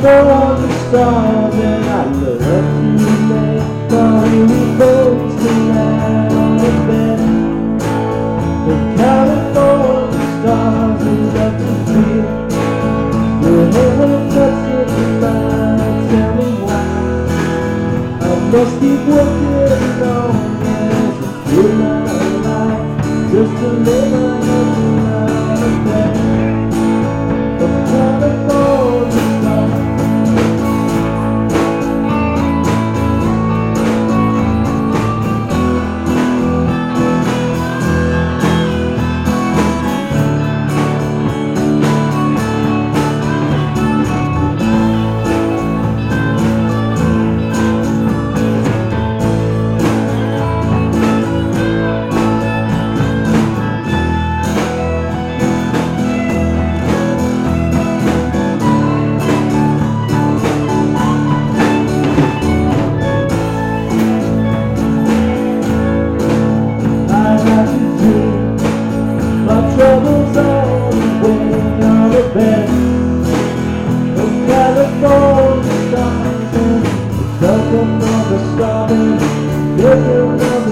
for all the stars and I look up to the day. We both tonight on the bed. the California stars and love to feel. We're never touching the light. Tell me why. I must keep working on as a good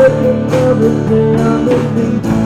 Look at everything I'm missing.